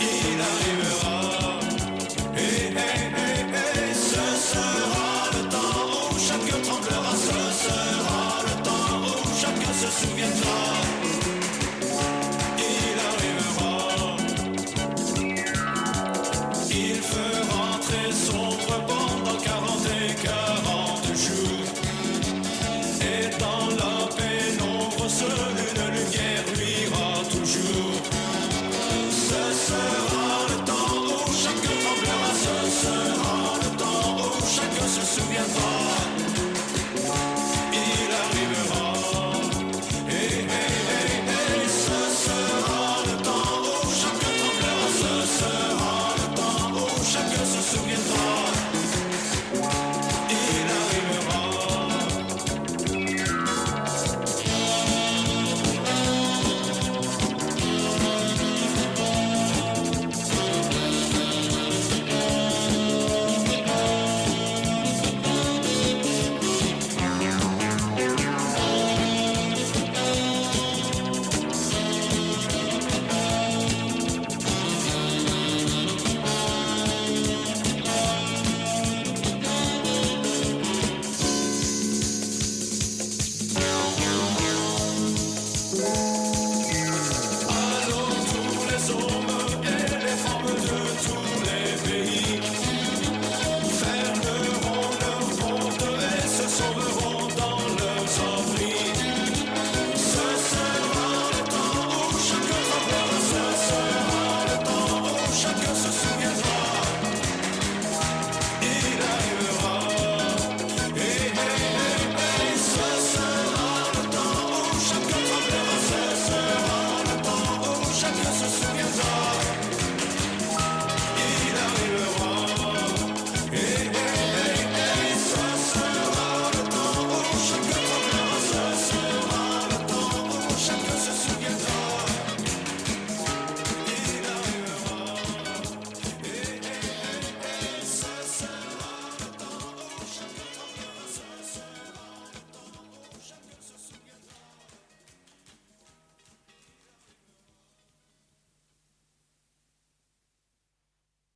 Il arrivera, et ce sera le temps où chacun tremblera, ce sera le temps où chacun se souviendra.